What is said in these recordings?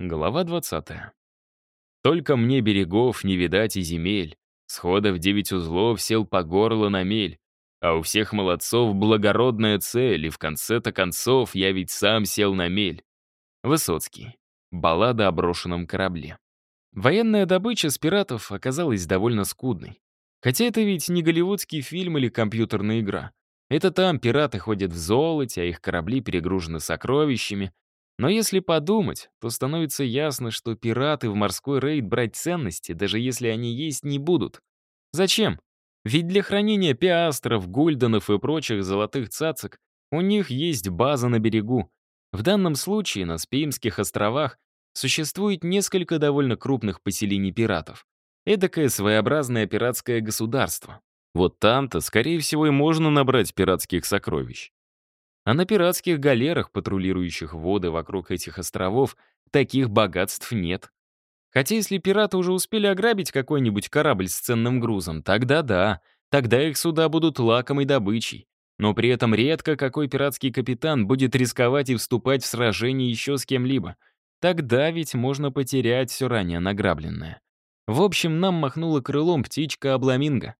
Глава 20. Только мне берегов не видать и земель. Схода в девять узлов сел по горло на мель. А у всех молодцов благородная цель, и в конце-то концов я ведь сам сел на мель. Высоцкий. Баллада о брошенном корабле. Военная добыча с пиратов оказалась довольно скудной. Хотя это ведь не голливудский фильм или компьютерная игра. Это там пираты ходят в золоте, а их корабли перегружены сокровищами, но если подумать, то становится ясно, что пираты в морской рейд брать ценности, даже если они есть, не будут. Зачем? Ведь для хранения пиастров, гульденов и прочих золотых цацок у них есть база на берегу. В данном случае на Спеймских островах существует несколько довольно крупных поселений пиратов. Эдакое своеобразное пиратское государство. Вот там-то, скорее всего, и можно набрать пиратских сокровищ. А на пиратских галерах, патрулирующих воды вокруг этих островов, таких богатств нет. Хотя если пираты уже успели ограбить какой-нибудь корабль с ценным грузом, тогда да, тогда их суда будут лакомой добычей. Но при этом редко какой пиратский капитан будет рисковать и вступать в сражение еще с кем-либо. Тогда ведь можно потерять все ранее награбленное. В общем, нам махнула крылом птичка Абламинго.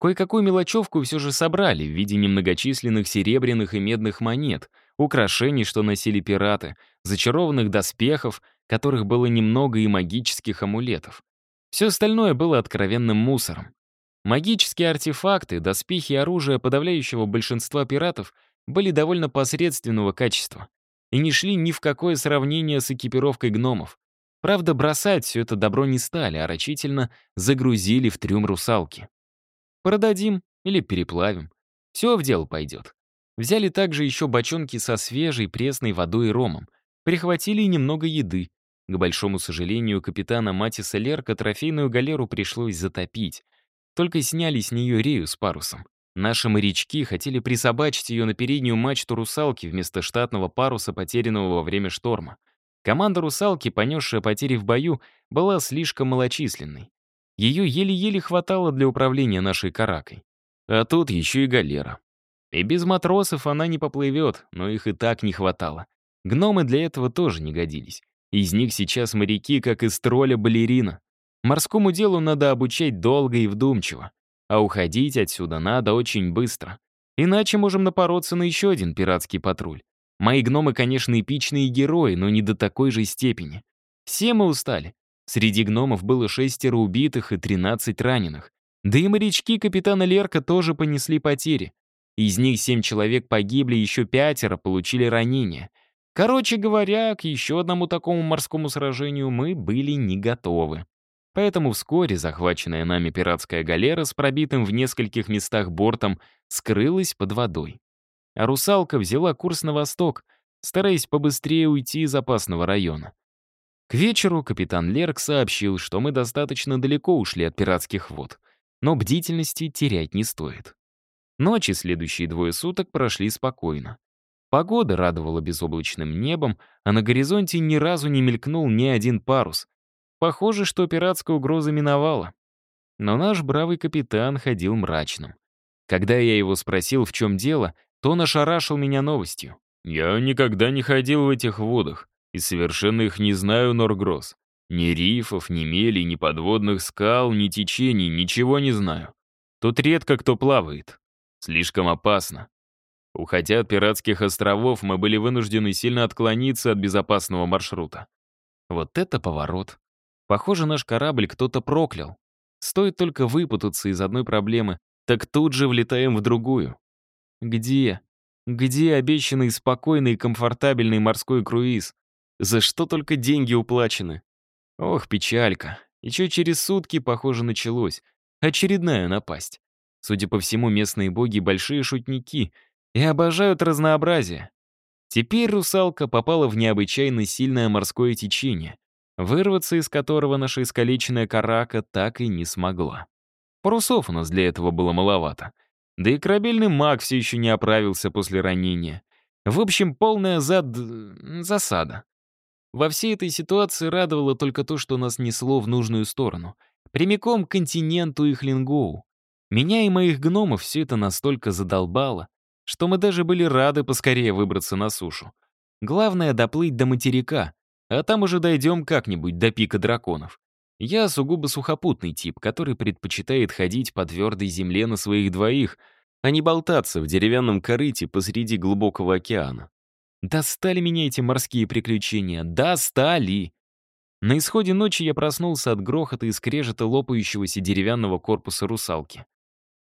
Кое-какую мелочевку все же собрали в виде немногочисленных серебряных и медных монет, украшений, что носили пираты, зачарованных доспехов, которых было немного и магических амулетов. Все остальное было откровенным мусором. Магические артефакты, доспехи и оружие подавляющего большинства пиратов были довольно посредственного качества и не шли ни в какое сравнение с экипировкой гномов. Правда, бросать все это добро не стали, а рачительно загрузили в трюм русалки. Продадим или переплавим. Все в дело пойдет. Взяли также еще бочонки со свежей пресной водой и ромом. Прихватили немного еды. К большому сожалению, капитана Матиса Лерка трофейную галеру пришлось затопить. Только сняли с нее рею с парусом. Наши морячки хотели присобачить ее на переднюю мачту «Русалки» вместо штатного паруса, потерянного во время шторма. Команда «Русалки», понесшая потери в бою, была слишком малочисленной. Ее еле-еле хватало для управления нашей каракой. А тут еще и галера. И без матросов она не поплывет, но их и так не хватало. Гномы для этого тоже не годились. Из них сейчас моряки, как из тролля балерина. Морскому делу надо обучать долго и вдумчиво. А уходить отсюда надо очень быстро. Иначе можем напороться на еще один пиратский патруль. Мои гномы, конечно, эпичные герои, но не до такой же степени. Все мы устали. Среди гномов было шестеро убитых и 13 раненых. Да и морячки капитана Лерка тоже понесли потери. Из них семь человек погибли, еще пятеро получили ранения. Короче говоря, к еще одному такому морскому сражению мы были не готовы. Поэтому вскоре захваченная нами пиратская галера с пробитым в нескольких местах бортом скрылась под водой. А русалка взяла курс на восток, стараясь побыстрее уйти из опасного района. К вечеру капитан Лерк сообщил, что мы достаточно далеко ушли от пиратских вод, но бдительности терять не стоит. Ночи следующие двое суток прошли спокойно. Погода радовала безоблачным небом, а на горизонте ни разу не мелькнул ни один парус. Похоже, что пиратская угроза миновала. Но наш бравый капитан ходил мрачным. Когда я его спросил, в чем дело, то он ошарашил меня новостью. «Я никогда не ходил в этих водах. И совершенно их не знаю, Норгросс. Ни рифов, ни мели, ни подводных скал, ни течений, ничего не знаю. Тут редко кто плавает. Слишком опасно. Уходя от пиратских островов, мы были вынуждены сильно отклониться от безопасного маршрута. Вот это поворот. Похоже, наш корабль кто-то проклял. Стоит только выпутаться из одной проблемы, так тут же влетаем в другую. Где? Где обещанный спокойный и комфортабельный морской круиз? За что только деньги уплачены? Ох, печалька. Еще через сутки, похоже, началось. Очередная напасть. Судя по всему, местные боги — большие шутники и обожают разнообразие. Теперь русалка попала в необычайно сильное морское течение, вырваться из которого наша искалеченная карака так и не смогла. Парусов у нас для этого было маловато. Да и корабельный маг все еще не оправился после ранения. В общем, полная зад... засада. Во всей этой ситуации радовало только то, что нас несло в нужную сторону, прямиком к континенту и Хлингоу. Меня и моих гномов все это настолько задолбало, что мы даже были рады поскорее выбраться на сушу. Главное — доплыть до материка. А там уже дойдем как-нибудь до пика драконов. Я сугубо сухопутный тип, который предпочитает ходить по твердой земле на своих двоих, а не болтаться в деревянном корыте посреди глубокого океана. Достали меня эти морские приключения, достали! На исходе ночи я проснулся от грохота и скрежета лопающегося деревянного корпуса русалки.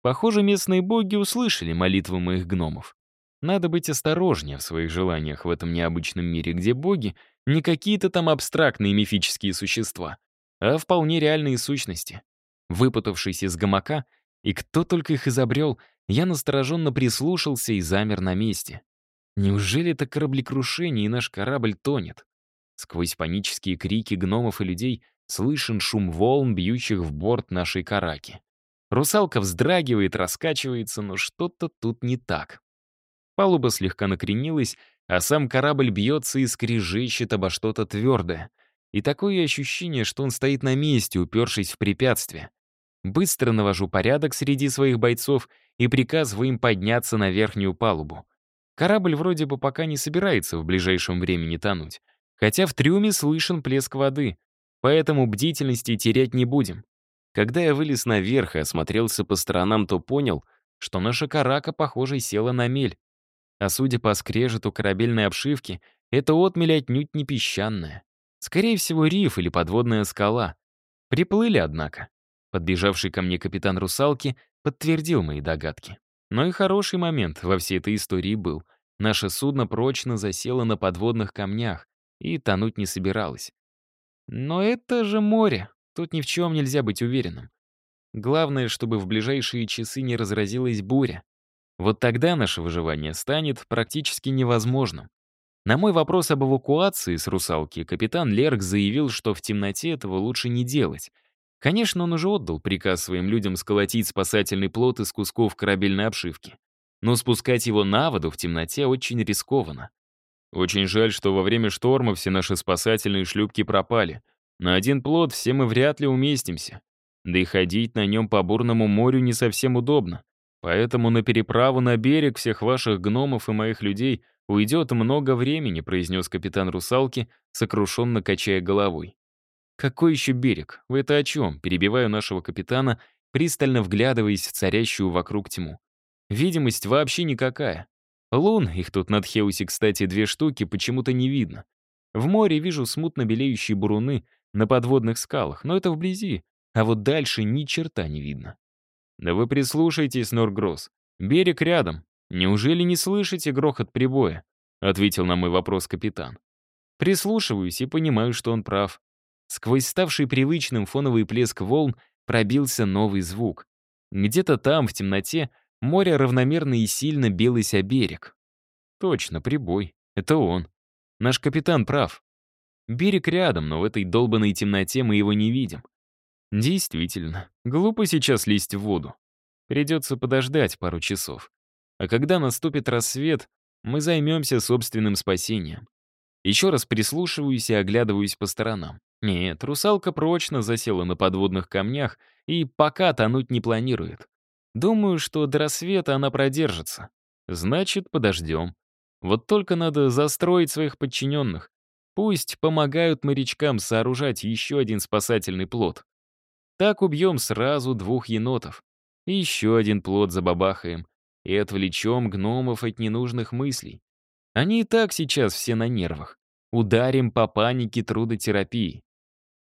Похоже, местные боги услышали молитвы моих гномов. Надо быть осторожнее в своих желаниях в этом необычном мире, где боги — не какие-то там абстрактные мифические существа, а вполне реальные сущности. Выпутавшись из гамака, и кто только их изобрел, я настороженно прислушался и замер на месте. Неужели это кораблекрушение, и наш корабль тонет? Сквозь панические крики гномов и людей слышен шум волн, бьющих в борт нашей караки. Русалка вздрагивает, раскачивается, но что-то тут не так. Палуба слегка накренилась, а сам корабль бьется и скрежещет обо что-то твердое. И такое ощущение, что он стоит на месте, упершись в препятствие. Быстро навожу порядок среди своих бойцов и приказываю им подняться на верхнюю палубу. Корабль вроде бы пока не собирается в ближайшем времени тонуть хотя в трюме слышен плеск воды, поэтому бдительности терять не будем. Когда я вылез наверх и осмотрелся по сторонам, то понял, что наша карака, похоже, села на мель. А судя по скрежету корабельной обшивки, эта отмель отнюдь не песчаная. Скорее всего, риф или подводная скала. Приплыли, однако. Подбежавший ко мне капитан русалки подтвердил мои догадки. Но и хороший момент во всей этой истории был. Наше судно прочно засело на подводных камнях, и тонуть не собиралась. Но это же море, тут ни в чем нельзя быть уверенным. Главное, чтобы в ближайшие часы не разразилась буря. Вот тогда наше выживание станет практически невозможным. На мой вопрос об эвакуации с «Русалки» капитан Лерк заявил, что в темноте этого лучше не делать. Конечно, он уже отдал приказ своим людям сколотить спасательный плот из кусков корабельной обшивки. Но спускать его на воду в темноте очень рискованно. Очень жаль, что во время шторма все наши спасательные шлюпки пропали. На один плот все мы вряд ли уместимся. Да и ходить на нем по бурному морю не совсем удобно. Поэтому на переправу на берег всех ваших гномов и моих людей уйдет много времени», произнес капитан русалки, сокрушенно качая головой. «Какой еще берег? Вы это о чем?» Перебиваю нашего капитана, пристально вглядываясь в царящую вокруг тьму. Видимость вообще никакая. Лун, их тут над Хеуси, кстати, две штуки, почему-то не видно. В море вижу смутно белеющие буруны на подводных скалах, но это вблизи, а вот дальше ни черта не видно. Да вы прислушайтесь, Норгросс. Берег рядом. Неужели не слышите грохот прибоя? Ответил на мой вопрос капитан. Прислушиваюсь и понимаю, что он прав. Сквозь ставший привычным фоновый плеск волн пробился новый звук. Где-то там, в темноте, Море равномерно и сильно билось о берег. Точно, прибой. Это он. Наш капитан прав. Берег рядом, но в этой долбанной темноте мы его не видим. Действительно, глупо сейчас лезть в воду. Придется подождать пару часов. А когда наступит рассвет, мы займемся собственным спасением. Еще раз прислушиваюсь и оглядываюсь по сторонам. Нет, русалка прочно засела на подводных камнях и пока тонуть не планирует. Думаю, что до рассвета она продержится. Значит, подождем. Вот только надо застроить своих подчиненных. Пусть помогают морячкам сооружать еще один спасательный плод. Так убьем сразу двух енотов. И еще один плод забабахаем. И отвлечем гномов от ненужных мыслей. Они и так сейчас все на нервах. Ударим по панике трудотерапии.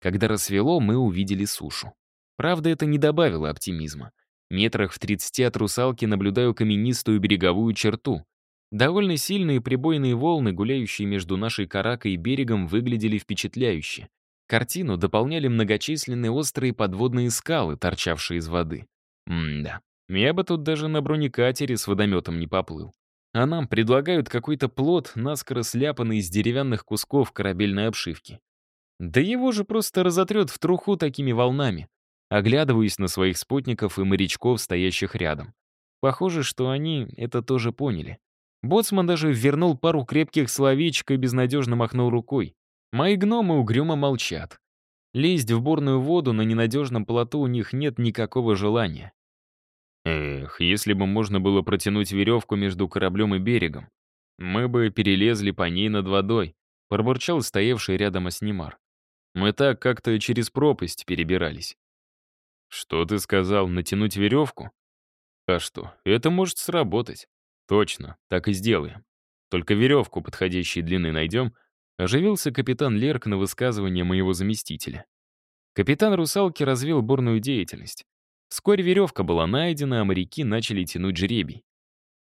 Когда рассвело, мы увидели сушу. Правда, это не добавило оптимизма. Метрах в 30 от русалки наблюдаю каменистую береговую черту. Довольно сильные прибойные волны, гуляющие между нашей каракой и берегом, выглядели впечатляюще. Картину дополняли многочисленные острые подводные скалы, торчавшие из воды. М-да, я бы тут даже на бронекатере с водометом не поплыл. А нам предлагают какой-то плод, наскоро сляпанный из деревянных кусков корабельной обшивки. Да его же просто разотрет в труху такими волнами. Оглядываюсь на своих спутников и морячков, стоящих рядом. Похоже, что они это тоже поняли. Боцман даже вернул пару крепких словечек и безнадежно махнул рукой. Мои гномы угрюмо молчат. Лезть в бурную воду на ненадежном плоту у них нет никакого желания. Эх, если бы можно было протянуть веревку между кораблем и берегом, мы бы перелезли по ней над водой, пробурчал стоявший рядом Аснимар. «Мы так как-то через пропасть перебирались». «Что ты сказал, натянуть веревку?» «А что, это может сработать». «Точно, так и сделаем. Только веревку подходящей длины найдем», оживился капитан Лерк на высказывание моего заместителя. Капитан русалки развил бурную деятельность. Вскоре веревка была найдена, а моряки начали тянуть жребий.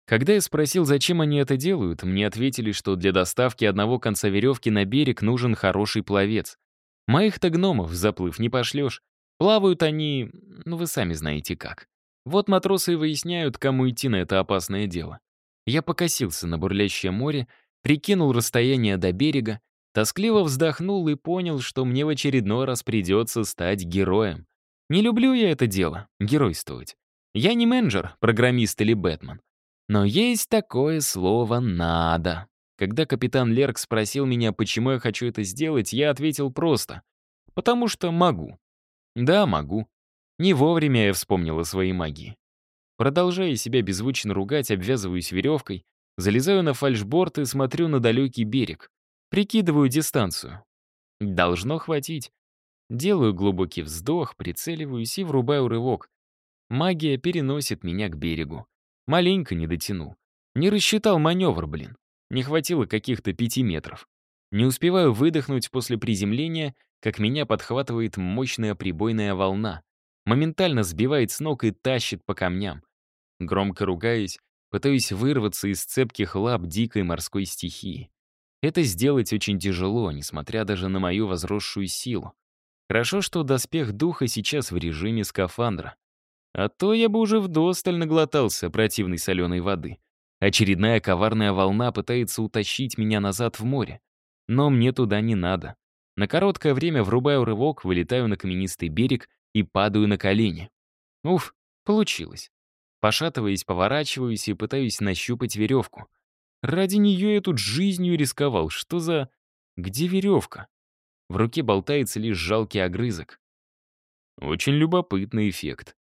Когда я спросил, зачем они это делают, мне ответили, что для доставки одного конца веревки на берег нужен хороший пловец. Моих-то гномов заплыв не пошлешь. Плавают они, ну вы сами знаете как. Вот матросы и выясняют, кому идти на это опасное дело. Я покосился на бурлящее море, прикинул расстояние до берега Тоскливо вздохнул и понял, что мне в очередной раз придется стать героем. Не люблю я это дело, геройствовать. Я не менеджер, программист или Бэтмен. Но есть такое слово «надо». Когда капитан Лерк спросил меня, почему я хочу это сделать, я ответил просто. Потому что могу. Да, могу. Не вовремя я вспомнил о своей магии. Продолжая себя беззвучно ругать, обвязываюсь веревкой, залезаю на фальшборд и смотрю на далекий берег. Прикидываю дистанцию. Должно хватить. Делаю глубокий вздох, прицеливаюсь и врубаю рывок. Магия переносит меня к берегу. Маленько не дотянул. Не рассчитал маневр, блин. Не хватило каких-то пяти метров. Не успеваю выдохнуть после приземления, как меня подхватывает мощная прибойная волна. Моментально сбивает с ног и тащит по камням. Громко ругаясь, пытаюсь вырваться из цепких лап дикой морской стихии. Это сделать очень тяжело, несмотря даже на мою возросшую силу. Хорошо, что доспех духа сейчас в режиме скафандра. А то я бы уже вдосталь наглотался противной соленой воды. Очередная коварная волна пытается утащить меня назад в море. Но мне туда не надо. На короткое время врубаю рывок, вылетаю на каменистый берег и падаю на колени. Уф, получилось. Пошатываясь, поворачиваюсь и пытаюсь нащупать веревку. Ради нее я тут жизнью рисковал. Что за... Где веревка? В руке болтается лишь жалкий огрызок. Очень любопытный эффект.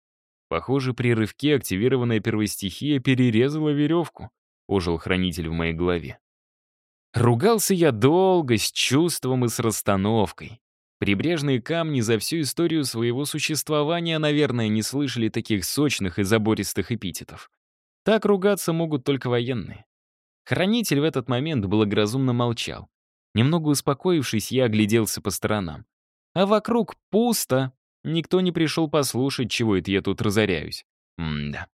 Похоже, при рывке активированная первостихия перерезала веревку, ожил хранитель в моей голове. Ругался я долго, с чувством и с расстановкой. Прибрежные камни за всю историю своего существования, наверное, не слышали таких сочных и забористых эпитетов. Так ругаться могут только военные. Хранитель в этот момент благоразумно молчал. Немного успокоившись, я огляделся по сторонам. А вокруг пусто. Никто не пришел послушать, чего это я тут разоряюсь. М-да.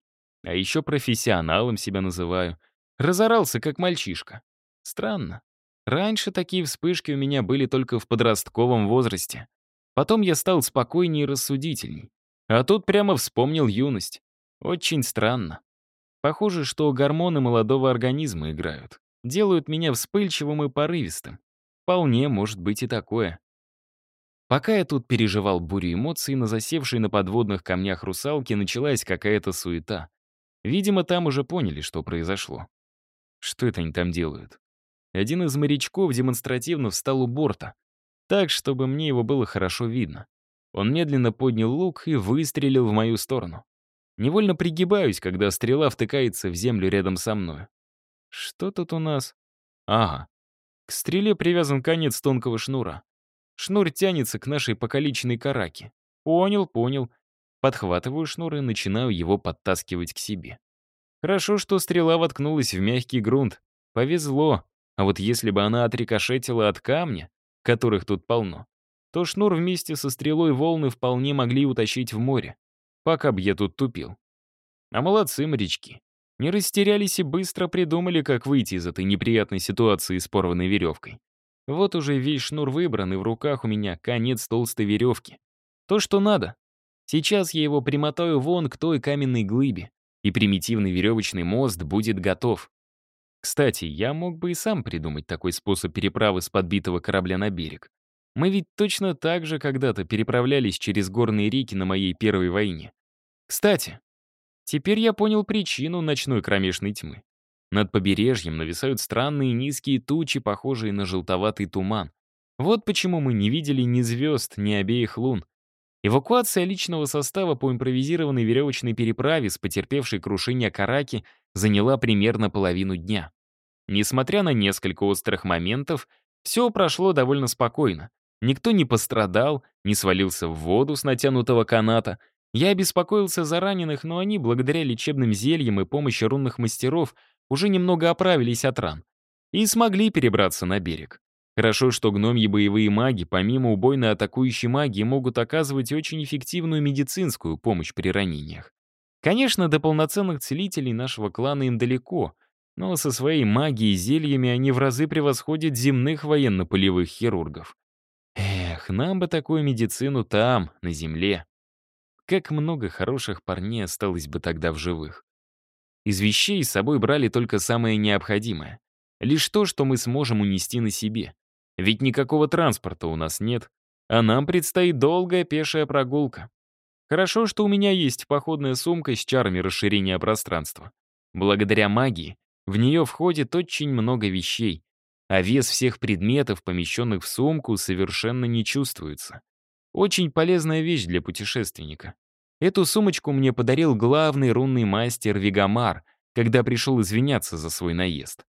А еще профессионалом себя называю. Разорался, как мальчишка. Странно. Раньше такие вспышки у меня были только в подростковом возрасте. Потом я стал спокойнее и рассудительней. А тут прямо вспомнил юность. Очень странно. Похоже, что гормоны молодого организма играют. Делают меня вспыльчивым и порывистым. Вполне может быть и такое. Пока я тут переживал бурю эмоций, на засевшей на подводных камнях русалки началась какая-то суета. Видимо, там уже поняли, что произошло. Что это они там делают? Один из морячков демонстративно встал у борта, так, чтобы мне его было хорошо видно. Он медленно поднял лук и выстрелил в мою сторону. Невольно пригибаюсь, когда стрела втыкается в землю рядом со мной. Что тут у нас? Ага. К стреле привязан конец тонкого шнура. Шнур тянется к нашей покалеченной караке. Понял, понял. Подхватываю шнур и начинаю его подтаскивать к себе. Хорошо, что стрела воткнулась в мягкий грунт. Повезло. А вот если бы она отрикошетила от камня, которых тут полно, то шнур вместе со стрелой волны вполне могли утащить в море пока б я тут тупил. А молодцы морячки. Не растерялись и быстро придумали, как выйти из этой неприятной ситуации с порванной веревкой. Вот уже весь шнур выбран, и в руках у меня конец толстой веревки. То, что надо. Сейчас я его примотаю вон к той каменной глыбе, и примитивный веревочный мост будет готов. Кстати, я мог бы и сам придумать такой способ переправы с подбитого корабля на берег. Мы ведь точно так же когда-то переправлялись через горные реки на моей первой войне. Кстати, теперь я понял причину ночной кромешной тьмы. Над побережьем нависают странные низкие тучи, похожие на желтоватый туман. Вот почему мы не видели ни звезд, ни обеих лун. Эвакуация личного состава по импровизированной веревочной переправе с потерпевшей крушение Караки заняла примерно половину дня. Несмотря на несколько острых моментов, Все прошло довольно спокойно. Никто не пострадал, не свалился в воду с натянутого каната. Я беспокоился за раненых, но они, благодаря лечебным зельям и помощи рунных мастеров, уже немного оправились от ран и смогли перебраться на берег. Хорошо, что гномьи боевые маги, помимо убойной атакующей магии, могут оказывать очень эффективную медицинскую помощь при ранениях. Конечно, до полноценных целителей нашего клана им далеко, но со своей магией и зельями они в разы превосходят земных военно-полевых хирургов. Эх, нам бы такую медицину там, на земле. Как много хороших парней осталось бы тогда в живых. Из вещей с собой брали только самое необходимое. Лишь то, что мы сможем унести на себе. Ведь никакого транспорта у нас нет, а нам предстоит долгая пешая прогулка. Хорошо, что у меня есть походная сумка с чарами расширения пространства. Благодаря магии в нее входит очень много вещей, а вес всех предметов, помещенных в сумку, совершенно не чувствуется. Очень полезная вещь для путешественника. Эту сумочку мне подарил главный рунный мастер Вигамар, когда пришел извиняться за свой наезд.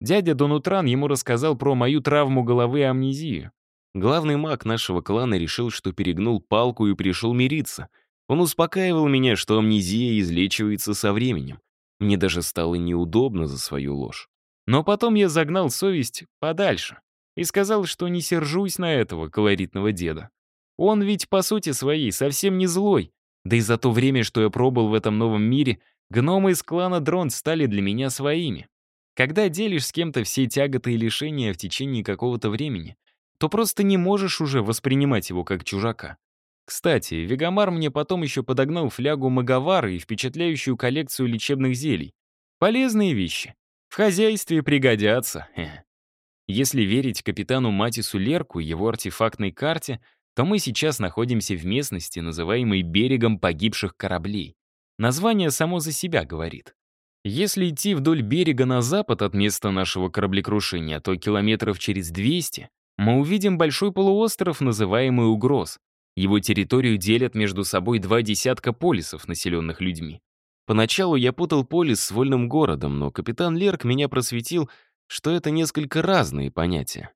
Дядя Донутран ему рассказал про мою травму головы и амнезию. Главный маг нашего клана решил, что перегнул палку и пришел мириться. Он успокаивал меня, что амнезия излечивается со временем. Мне даже стало неудобно за свою ложь. Но потом я загнал совесть подальше и сказал, что не сержусь на этого колоритного деда. Он ведь, по сути своей, совсем не злой. Да и за то время, что я пробыл в этом новом мире, гномы из клана Дрон стали для меня своими. Когда делишь с кем-то все тяготы и лишения в течение какого-то времени, то просто не можешь уже воспринимать его как чужака. Кстати, Вегамар мне потом еще подогнал флягу Маговары и впечатляющую коллекцию лечебных зелий. Полезные вещи. В хозяйстве пригодятся. Если верить капитану Матису Лерку и его артефактной карте, то мы сейчас находимся в местности, называемой берегом погибших кораблей. Название само за себя говорит. Если идти вдоль берега на запад от места нашего кораблекрушения, то километров через 200 мы увидим большой полуостров, называемый Угроз. Его территорию делят между собой два десятка полисов, населенных людьми. Поначалу я путал полис с вольным городом, но капитан Лерк меня просветил, что это несколько разные понятия.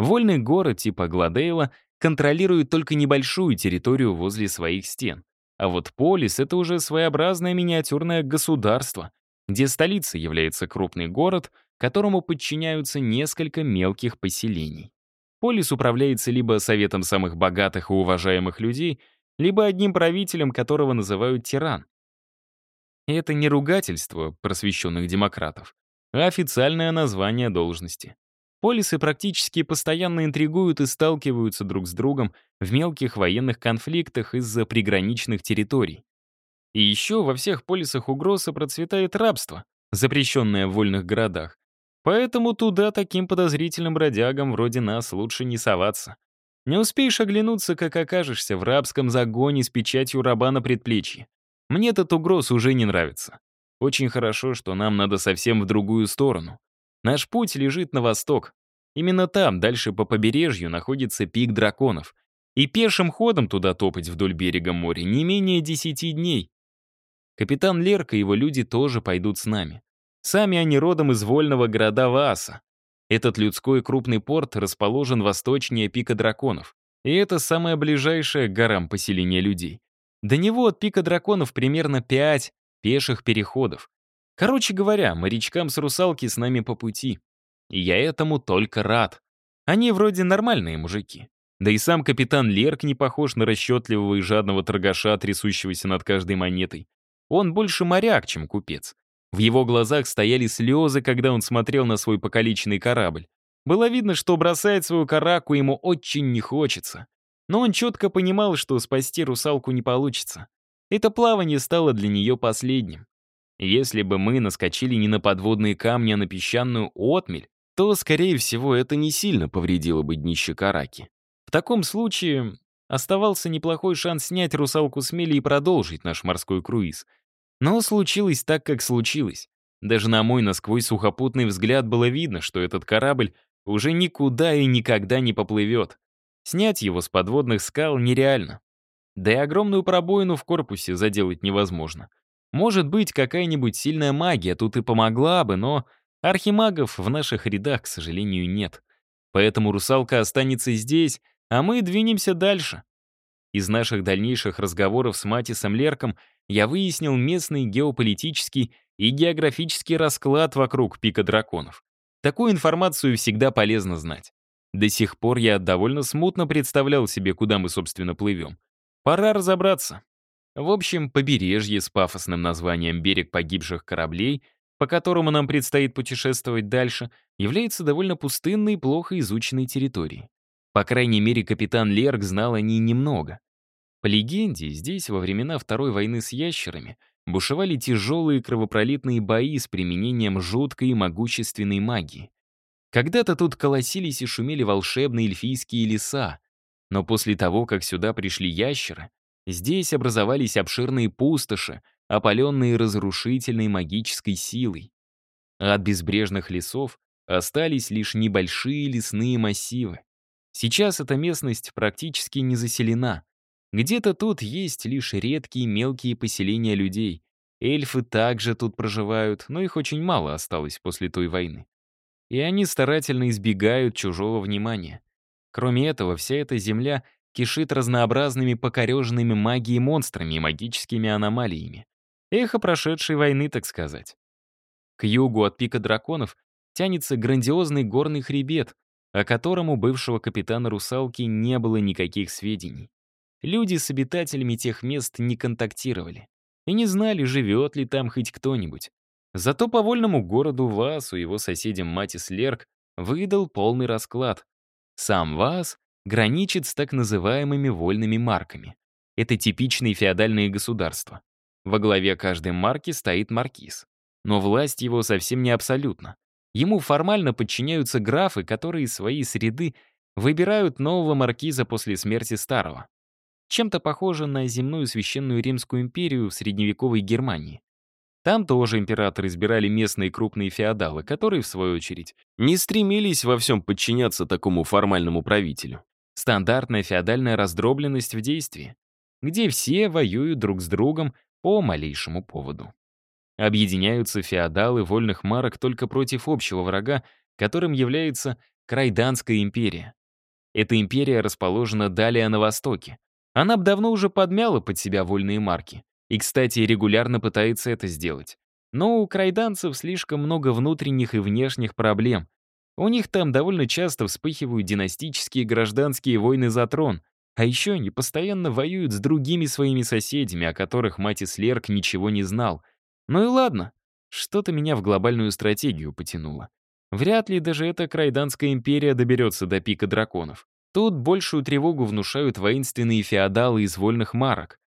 Вольный город типа Гладейла контролирует только небольшую территорию возле своих стен. А вот полис — это уже своеобразное миниатюрное государство, где столицей является крупный город, которому подчиняются несколько мелких поселений. Полис управляется либо советом самых богатых и уважаемых людей, либо одним правителем, которого называют тиран. И это не ругательство просвещенных демократов, а официальное название должности. Полисы практически постоянно интригуют и сталкиваются друг с другом в мелких военных конфликтах из-за приграничных территорий. И еще во всех полисах угрозы процветает рабство, запрещенное в вольных городах. Поэтому туда таким подозрительным бродягам вроде нас лучше не соваться. Не успеешь оглянуться, как окажешься в рабском загоне с печатью раба на предплечье. Мне этот угроз уже не нравится. Очень хорошо, что нам надо совсем в другую сторону. Наш путь лежит на восток. Именно там, дальше по побережью, находится пик драконов. И пешим ходом туда топать вдоль берега моря не менее десяти дней. Капитан Лерка и его люди тоже пойдут с нами. Сами они родом из вольного города Вааса. Этот людской крупный порт расположен восточнее пика драконов. И это самое ближайшее к горам поселение людей. До него от пика драконов примерно пять пеших переходов. Короче говоря, морячкам с русалки с нами по пути. И я этому только рад. Они вроде нормальные мужики. Да и сам капитан Лерк не похож на расчетливого и жадного торгаша, трясущегося над каждой монетой. Он больше моряк, чем купец. В его глазах стояли слезы, когда он смотрел на свой покалеченный корабль. Было видно, что бросать свою караку ему очень не хочется. Но он четко понимал, что спасти русалку не получится. Это плавание стало для нее последним. Если бы мы наскочили не на подводные камни, а на песчаную отмель, то, скорее всего, это не сильно повредило бы днище караки. В таком случае оставался неплохой шанс снять русалку с мели и продолжить наш морской круиз — но случилось так, как случилось. Даже на мой насквозь сухопутный взгляд было видно, что этот корабль уже никуда и никогда не поплывет. Снять его с подводных скал нереально. Да и огромную пробоину в корпусе заделать невозможно. Может быть, какая-нибудь сильная магия тут и помогла бы, но архимагов в наших рядах, к сожалению, нет. Поэтому русалка останется здесь, а мы двинемся дальше. Из наших дальнейших разговоров с Матисом Лерком я выяснил местный геополитический и географический расклад вокруг пика драконов. Такую информацию всегда полезно знать. До сих пор я довольно смутно представлял себе, куда мы, собственно, плывем. Пора разобраться. В общем, побережье с пафосным названием «Берег погибших кораблей», по которому нам предстоит путешествовать дальше, является довольно пустынной и плохо изученной территорией. По крайней мере, капитан Лерк знал о ней немного. По легенде, здесь во времена Второй войны с ящерами бушевали тяжелые кровопролитные бои с применением жуткой и могущественной магии. Когда-то тут колосились и шумели волшебные эльфийские леса, но после того, как сюда пришли ящеры, здесь образовались обширные пустоши, опаленные разрушительной магической силой. А от безбрежных лесов остались лишь небольшие лесные массивы. Сейчас эта местность практически не заселена. Где-то тут есть лишь редкие мелкие поселения людей. Эльфы также тут проживают, но их очень мало осталось после той войны. И они старательно избегают чужого внимания. Кроме этого, вся эта земля кишит разнообразными покореженными магией монстрами и магическими аномалиями. Эхо прошедшей войны, так сказать. К югу от пика драконов тянется грандиозный горный хребет, о котором у бывшего капитана «Русалки» не было никаких сведений. Люди с обитателями тех мест не контактировали и не знали, живет ли там хоть кто-нибудь. Зато по вольному городу Васу его соседям Матис Лерк выдал полный расклад. Сам Вас граничит с так называемыми вольными марками. Это типичные феодальные государства. Во главе каждой марки стоит маркиз. Но власть его совсем не абсолютна. Ему формально подчиняются графы, которые из своей среды выбирают нового маркиза после смерти старого. Чем-то похоже на земную священную Римскую империю в средневековой Германии. Там тоже императоры избирали местные крупные феодалы, которые, в свою очередь, не стремились во всем подчиняться такому формальному правителю. Стандартная феодальная раздробленность в действии, где все воюют друг с другом по малейшему поводу. Объединяются феодалы вольных марок только против общего врага, которым является Крайданская империя. Эта империя расположена далее на востоке. Она бы давно уже подмяла под себя вольные марки. И, кстати, регулярно пытается это сделать. Но у крайданцев слишком много внутренних и внешних проблем. У них там довольно часто вспыхивают династические гражданские войны за трон, а еще они постоянно воюют с другими своими соседями, о которых Матис Лерк ничего не знал, ну и ладно, что-то меня в глобальную стратегию потянуло. Вряд ли даже эта Крайданская империя доберется до пика драконов. Тут большую тревогу внушают воинственные феодалы из вольных марок.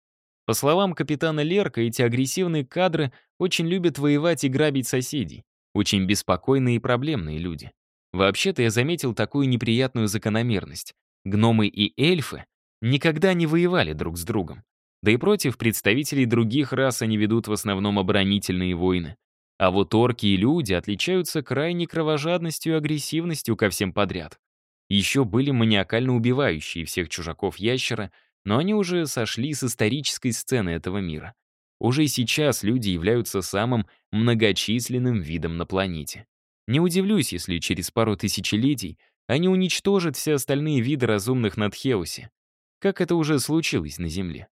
По словам капитана Лерка, эти агрессивные кадры очень любят воевать и грабить соседей. Очень беспокойные и проблемные люди. Вообще-то я заметил такую неприятную закономерность. Гномы и эльфы никогда не воевали друг с другом. Да и против представителей других рас они ведут в основном оборонительные войны. А вот орки и люди отличаются крайней кровожадностью и агрессивностью ко всем подряд. Еще были маниакально убивающие всех чужаков ящера, но они уже сошли с исторической сцены этого мира. Уже сейчас люди являются самым многочисленным видом на планете. Не удивлюсь, если через пару тысячелетий они уничтожат все остальные виды разумных над Хеосе, как это уже случилось на Земле.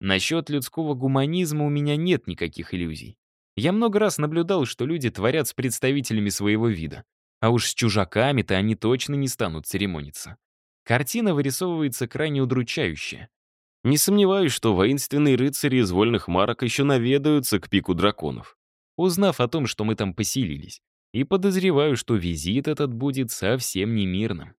Насчет людского гуманизма у меня нет никаких иллюзий. Я много раз наблюдал, что люди творят с представителями своего вида. А уж с чужаками-то они точно не станут церемониться. Картина вырисовывается крайне удручающая. Не сомневаюсь, что воинственные рыцари из вольных марок еще наведаются к пику драконов, узнав о том, что мы там поселились. И подозреваю, что визит этот будет совсем не мирным.